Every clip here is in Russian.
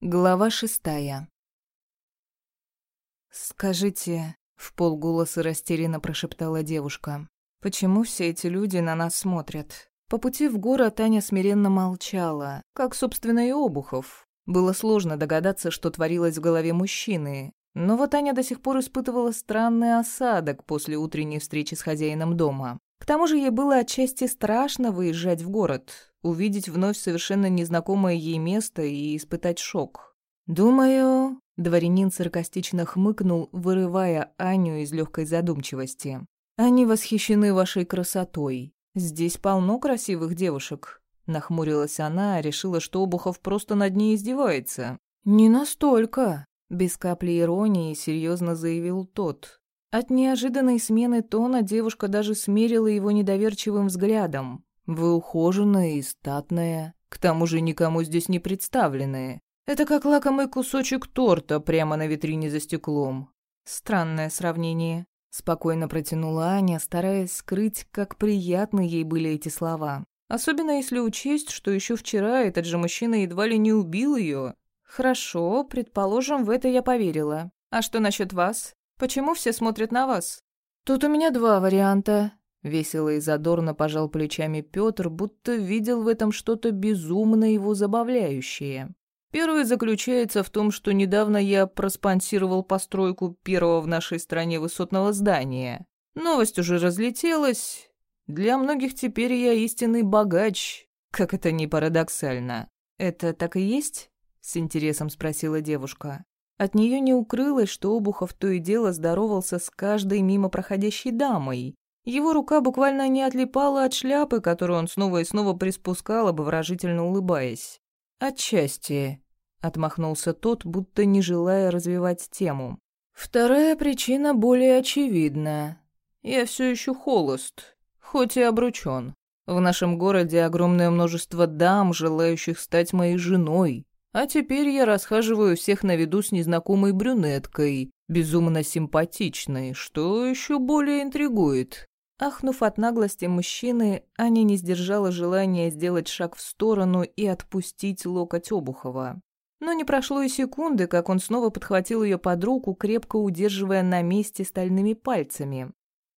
Глава шестая. «Скажите», — в полголоса растерянно прошептала девушка, «почему все эти люди на нас смотрят?» По пути в город Таня смиренно молчала, как, собственно, и Обухов. Было сложно догадаться, что творилось в голове мужчины, но вот Аня до сих пор испытывала странный осадок после утренней встречи с хозяином дома. К тому же ей было отчасти страшно выезжать в город, увидеть вновь совершенно незнакомое ей место и испытать шок. «Думаю...» — дворянин саркастично хмыкнул, вырывая Аню из легкой задумчивости. «Они восхищены вашей красотой. Здесь полно красивых девушек». Нахмурилась она, решила, что Обухов просто над ней издевается. «Не настолько», — без капли иронии серьезно заявил тот. От неожиданной смены тона девушка даже смерила его недоверчивым взглядом. Вы ухоженная и статная, к тому же никому здесь не представленные. Это как лакомый кусочек торта прямо на витрине за стеклом. Странное сравнение. Спокойно протянула Аня, стараясь скрыть, как приятны ей были эти слова. Особенно если учесть, что еще вчера этот же мужчина едва ли не убил ее. Хорошо, предположим, в это я поверила. А что насчет вас? Почему все смотрят на вас? Тут у меня два варианта. Весело и задорно пожал плечами Петр, будто видел в этом что-то безумно его забавляющее. Первый заключается в том, что недавно я проспонсировал постройку первого в нашей стране высотного здания. Новость уже разлетелась. Для многих теперь я истинный богач. Как это ни парадоксально. «Это так и есть?» — с интересом спросила девушка. От нее не укрылось, что Обухов то и дело здоровался с каждой мимо проходящей дамой, его рука буквально не отлипала от шляпы, которую он снова и снова приспускал, обворожительно улыбаясь. «Отчасти», — отмахнулся тот, будто не желая развивать тему. «Вторая причина более очевидна. Я все еще холост, хоть и обручен. В нашем городе огромное множество дам, желающих стать моей женой. А теперь я расхаживаю всех на виду с незнакомой брюнеткой, безумно симпатичной, что еще более интригует. Ахнув от наглости мужчины, Аня не сдержала желания сделать шаг в сторону и отпустить локоть Обухова. Но не прошло и секунды, как он снова подхватил ее под руку, крепко удерживая на месте стальными пальцами.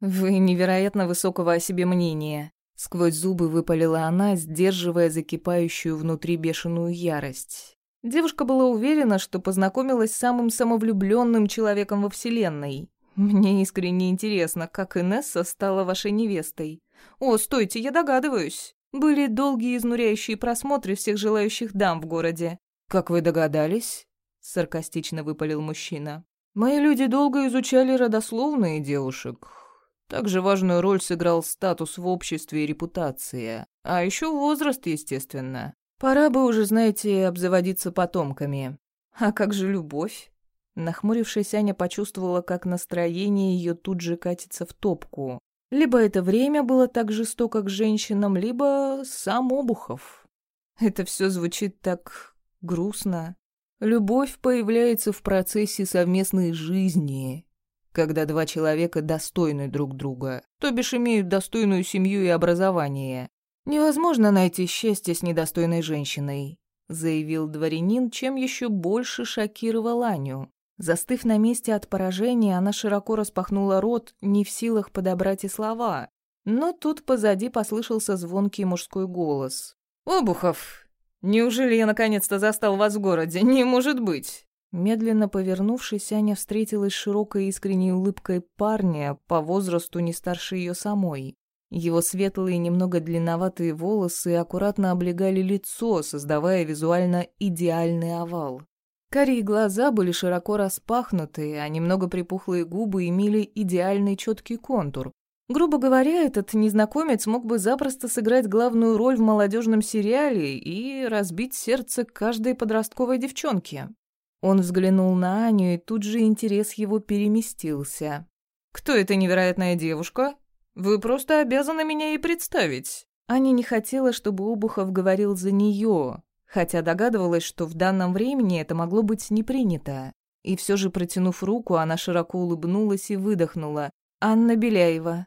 «Вы невероятно высокого о себе мнения», — сквозь зубы выпалила она, сдерживая закипающую внутри бешеную ярость. Девушка была уверена, что познакомилась с самым самовлюбленным человеком во Вселенной. Мне искренне интересно, как Инесса стала вашей невестой. О, стойте, я догадываюсь. Были долгие изнуряющие просмотры всех желающих дам в городе. Как вы догадались? Саркастично выпалил мужчина. Мои люди долго изучали родословные девушек. Также важную роль сыграл статус в обществе и репутация. А еще возраст, естественно. Пора бы уже, знаете, обзаводиться потомками. А как же любовь? Нахмурившись, Аня почувствовала, как настроение ее тут же катится в топку. Либо это время было так жестоко к женщинам, либо сам Обухов. Это все звучит так грустно. Любовь появляется в процессе совместной жизни, когда два человека достойны друг друга, то бишь имеют достойную семью и образование. Невозможно найти счастье с недостойной женщиной, заявил дворянин, чем еще больше шокировал Аню. Застыв на месте от поражения, она широко распахнула рот, не в силах подобрать и слова. Но тут позади послышался звонкий мужской голос. «Обухов! Неужели я наконец-то застал вас в городе? Не может быть!» Медленно повернувшись, Аня встретилась с широкой искренней улыбкой парня, по возрасту не старше ее самой. Его светлые, немного длинноватые волосы аккуратно облегали лицо, создавая визуально идеальный овал. Карие глаза были широко распахнуты, а немного припухлые губы имели идеальный четкий контур. Грубо говоря, этот незнакомец мог бы запросто сыграть главную роль в молодежном сериале и разбить сердце каждой подростковой девчонки. Он взглянул на Аню, и тут же интерес его переместился. «Кто эта невероятная девушка? Вы просто обязаны меня ей представить». Аня не хотела, чтобы Обухов говорил за нее, хотя догадывалась, что в данном времени это могло быть не принято. И все же, протянув руку, она широко улыбнулась и выдохнула. «Анна Беляева».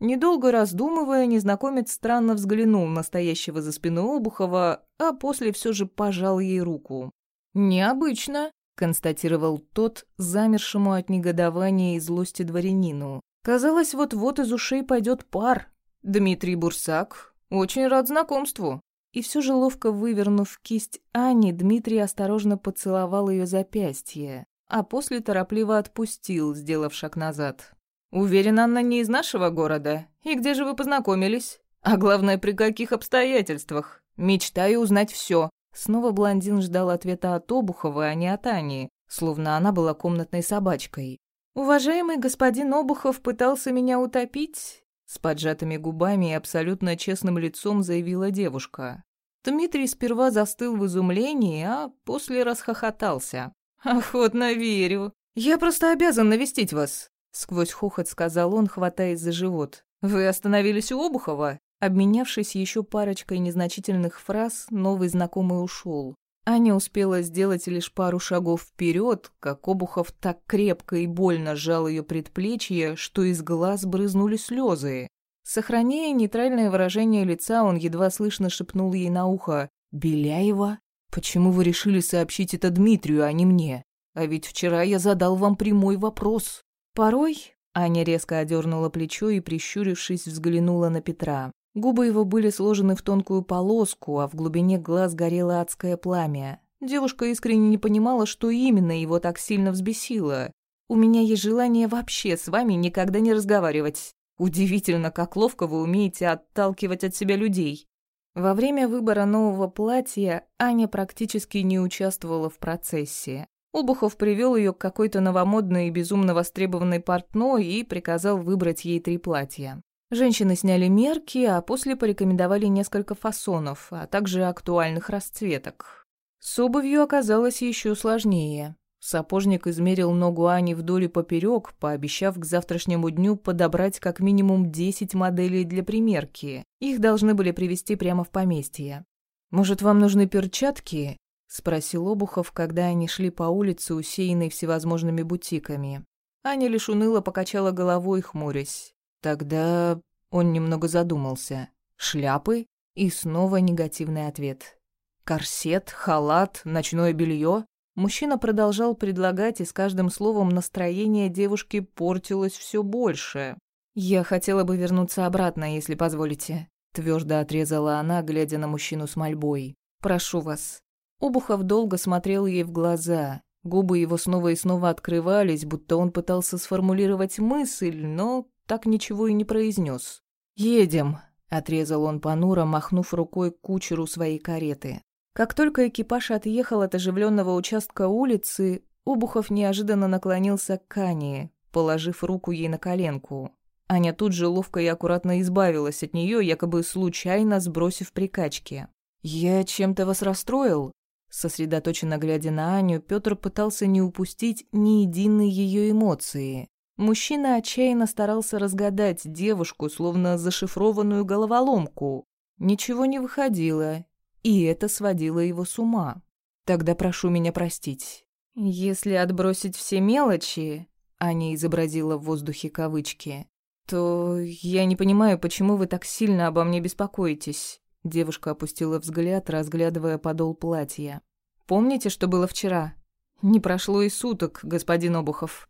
Недолго раздумывая, незнакомец странно взглянул на стоящего за спиной Обухова, а после все же пожал ей руку. «Необычно», — констатировал тот, замершему от негодования и злости дворянину. Казалось, вот-вот из ушей пойдет пар. «Дмитрий Бурсак, очень рад знакомству». И все же ловко вывернув кисть Ани, Дмитрий осторожно поцеловал ее запястье, а после торопливо отпустил, сделав шаг назад. «Уверен, Анна не из нашего города. И где же вы познакомились? А главное, при каких обстоятельствах? Мечтаю узнать все. Снова блондин ждал ответа от Обухова, а не от Ани, словно она была комнатной собачкой. «Уважаемый господин Обухов пытался меня утопить?» С поджатыми губами и абсолютно честным лицом заявила девушка. Дмитрий сперва застыл в изумлении, а после расхохотался. «Охотно верю. Я просто обязан навестить вас», — сквозь хохот сказал он, хватаясь за живот. «Вы остановились у Обухова?» Обменявшись еще парочкой незначительных фраз, новый знакомый ушел. Аня успела сделать лишь пару шагов вперед, как Обухов так крепко и больно сжал ее предплечье, что из глаз брызнули слезы. Сохраняя нейтральное выражение лица, он едва слышно шепнул ей на ухо «Беляева? Почему вы решили сообщить это Дмитрию, а не мне? А ведь вчера я задал вам прямой вопрос». Порой Аня резко одернула плечо и, прищурившись, взглянула на Петра. Губы его были сложены в тонкую полоску, а в глубине глаз горело адское пламя. Девушка искренне не понимала, что именно его так сильно взбесило. «У меня есть желание вообще с вами никогда не разговаривать. Удивительно, как ловко вы умеете отталкивать от себя людей». Во время выбора нового платья Аня практически не участвовала в процессе. Обухов привел ее к какой-то новомодной и безумно востребованной портной и приказал выбрать ей три платья. Женщины сняли мерки, а после порекомендовали несколько фасонов, а также актуальных расцветок. С обувью оказалось еще сложнее. Сапожник измерил ногу Ани вдоль и поперек, пообещав к завтрашнему дню подобрать как минимум 10 моделей для примерки. Их должны были привезти прямо в поместье. «Может, вам нужны перчатки?» — спросил Обухов, когда они шли по улице, усеянной всевозможными бутиками. Аня лишь уныло покачала головой, хмурясь. Тогда он немного задумался. Шляпы? И снова негативный ответ. Корсет, халат, ночное белье. Мужчина продолжал предлагать, и с каждым словом настроение девушки портилось все больше. «Я хотела бы вернуться обратно, если позволите», — твердо отрезала она, глядя на мужчину с мольбой. «Прошу вас». Обухов долго смотрел ей в глаза. Губы его снова и снова открывались, будто он пытался сформулировать мысль, но так ничего и не произнес. «Едем», — отрезал он понуро, махнув рукой к кучеру своей кареты. Как только экипаж отъехал от оживленного участка улицы, Обухов неожиданно наклонился к Ане, положив руку ей на коленку. Аня тут же ловко и аккуратно избавилась от нее, якобы случайно сбросив прикачки. «Я чем-то вас расстроил?» Сосредоточенно глядя на Аню, Петр пытался не упустить ни единой ее эмоции. Мужчина отчаянно старался разгадать девушку, словно зашифрованную головоломку. Ничего не выходило, и это сводило его с ума. Тогда прошу меня простить. Если отбросить все мелочи, Аня изобразила в воздухе кавычки, то я не понимаю, почему вы так сильно обо мне беспокоитесь. Девушка опустила взгляд, разглядывая подол платья. Помните, что было вчера? Не прошло и суток, господин Обухов.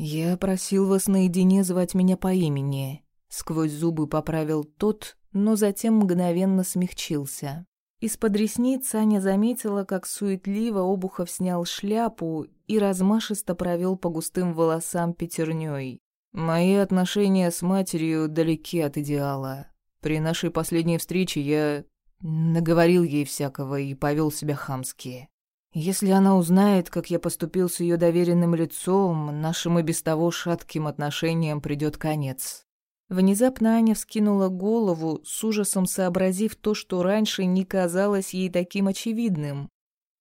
«Я просил вас наедине звать меня по имени», — сквозь зубы поправил тот, но затем мгновенно смягчился. Из-под ресниц Аня заметила, как суетливо Обухов снял шляпу и размашисто провел по густым волосам пятерней. «Мои отношения с матерью далеки от идеала. При нашей последней встрече я наговорил ей всякого и повел себя хамски. Если она узнает, как я поступил с ее доверенным лицом, нашим и без того шатким отношениям придет конец. Внезапно Аня вскинула голову, с ужасом сообразив то, что раньше не казалось ей таким очевидным.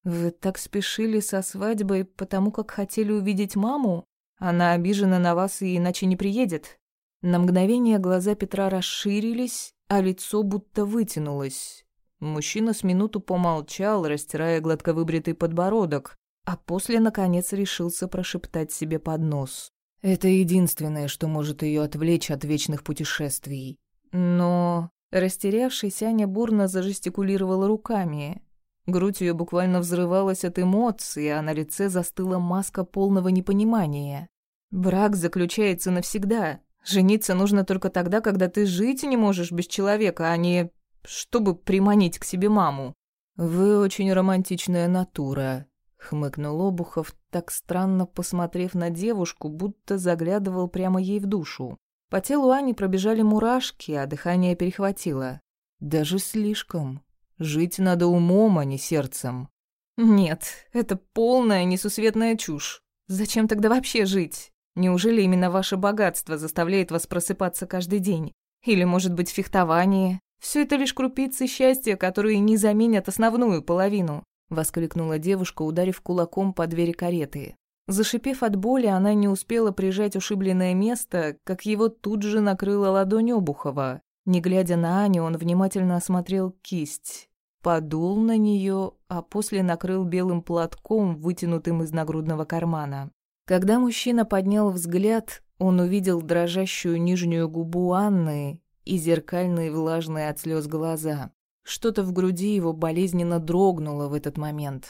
«Вы так спешили со свадьбой, потому как хотели увидеть маму? Она обижена на вас и иначе не приедет». На мгновение глаза Петра расширились, а лицо будто вытянулось. Мужчина с минуту помолчал, растирая гладко выбритый подбородок, а после, наконец, решился прошептать себе под нос. «Это единственное, что может ее отвлечь от вечных путешествий. Но...» Растерявшись, Аня бурно зажестикулировала руками. Грудь ее буквально взрывалась от эмоций, а на лице застыла маска полного непонимания. «Брак заключается навсегда. Жениться нужно только тогда, когда ты жить не можешь без человека, а не чтобы приманить к себе маму». «Вы очень романтичная натура», — хмыкнул Обухов, так странно посмотрев на девушку, будто заглядывал прямо ей в душу. По телу Ани пробежали мурашки, а дыхание перехватило. «Даже слишком. Жить надо умом, а не сердцем». «Нет, это полная несусветная чушь. Зачем тогда вообще жить? Неужели именно ваше богатство заставляет вас просыпаться каждый день? Или, может быть, фехтование? Все это лишь крупицы счастья, которые не заменят основную половину», — воскликнула девушка, ударив кулаком по двери кареты. Зашипев от боли, она не успела прижать ушибленное место, как его тут же накрыла ладонь Обухова. Не глядя на Аню, он внимательно осмотрел кисть, подул на нее, а после накрыл белым платком, вытянутым из нагрудного кармана. Когда мужчина поднял взгляд, он увидел дрожащую нижнюю губу Анны и зеркальные влажные от слез глаза. Что-то в груди его болезненно дрогнуло в этот момент,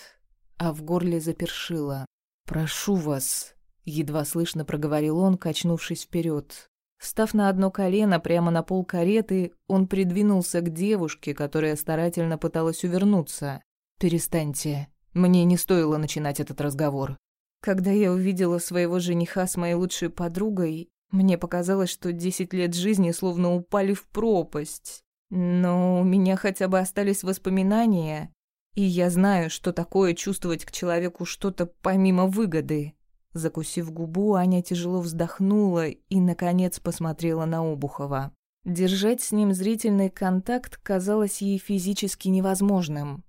а в горле запершило. «Прошу вас», — едва слышно проговорил он, качнувшись вперед. Став на одно колено прямо на пол кареты, он придвинулся к девушке, которая старательно пыталась увернуться. «Перестаньте. Мне не стоило начинать этот разговор. Когда я увидела своего жениха с моей лучшей подругой, мне показалось, что десять лет жизни словно упали в пропасть. Но у меня хотя бы остались воспоминания, и я знаю, что такое чувствовать к человеку что-то помимо выгоды. Закусив губу, Аня тяжело вздохнула и, наконец, посмотрела на Обухова. Держать с ним зрительный контакт казалось ей физически невозможным.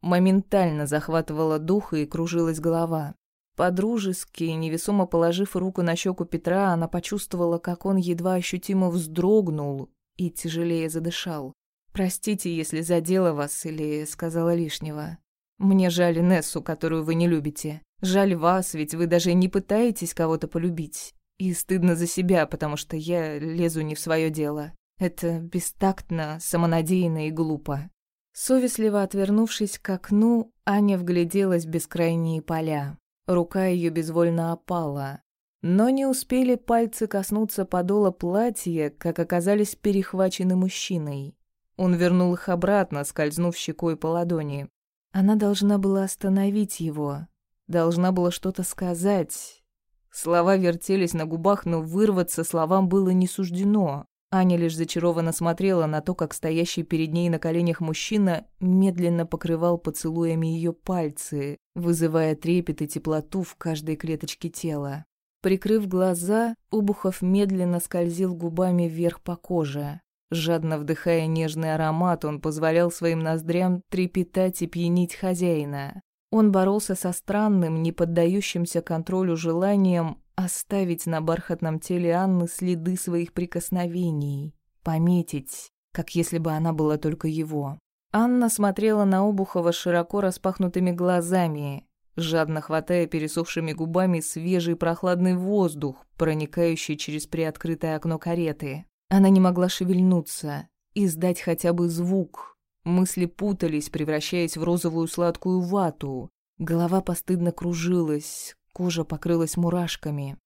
Моментально захватывала дух и кружилась голова. Подружески, невесомо положив руку на щеку Петра, она почувствовала, как он едва ощутимо вздрогнул и тяжелее задышал. Простите, если задела вас или сказала лишнего. Мне жаль Нессу, которую вы не любите. Жаль вас, ведь вы даже не пытаетесь кого-то полюбить. И стыдно за себя, потому что я лезу не в свое дело. Это бестактно, самонадеянно и глупо. Совестливо отвернувшись к окну, Аня вгляделась в бескрайние поля. Рука ее безвольно опала. Но не успели пальцы коснуться подола платья, как оказались перехвачены мужчиной. Он вернул их обратно, скользнув щекой по ладони. Она должна была остановить его, должна была что-то сказать. Слова вертелись на губах, но вырваться словам было не суждено. Аня лишь зачарованно смотрела на то, как стоящий перед ней на коленях мужчина медленно покрывал поцелуями ее пальцы, вызывая трепет и теплоту в каждой клеточке тела. Прикрыв глаза, Убухов медленно скользил губами вверх по коже. Жадно вдыхая нежный аромат, он позволял своим ноздрям трепетать и пьянить хозяина. Он боролся со странным, не поддающимся контролю желанием оставить на бархатном теле Анны следы своих прикосновений, пометить, как если бы она была только его. Анна смотрела на Обухова широко распахнутыми глазами, жадно хватая пересохшими губами свежий прохладный воздух, проникающий через приоткрытое окно кареты. Она не могла шевельнуться, издать хотя бы звук. Мысли путались, превращаясь в розовую сладкую вату. Голова постыдно кружилась, кожа покрылась мурашками.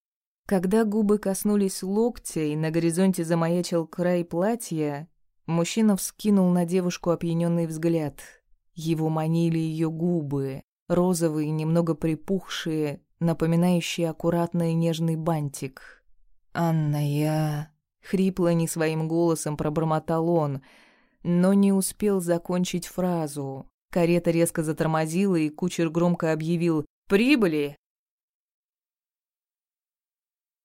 Когда губы коснулись локтя и на горизонте замаячил край платья, мужчина вскинул на девушку опьяненный взгляд. Его манили ее губы, розовые, немного припухшие, напоминающие аккуратный нежный бантик. «Анна, я...» Хрипло не своим голосом пробормотал он, но не успел закончить фразу. Карета резко затормозила, и кучер громко объявил «Прибыли!».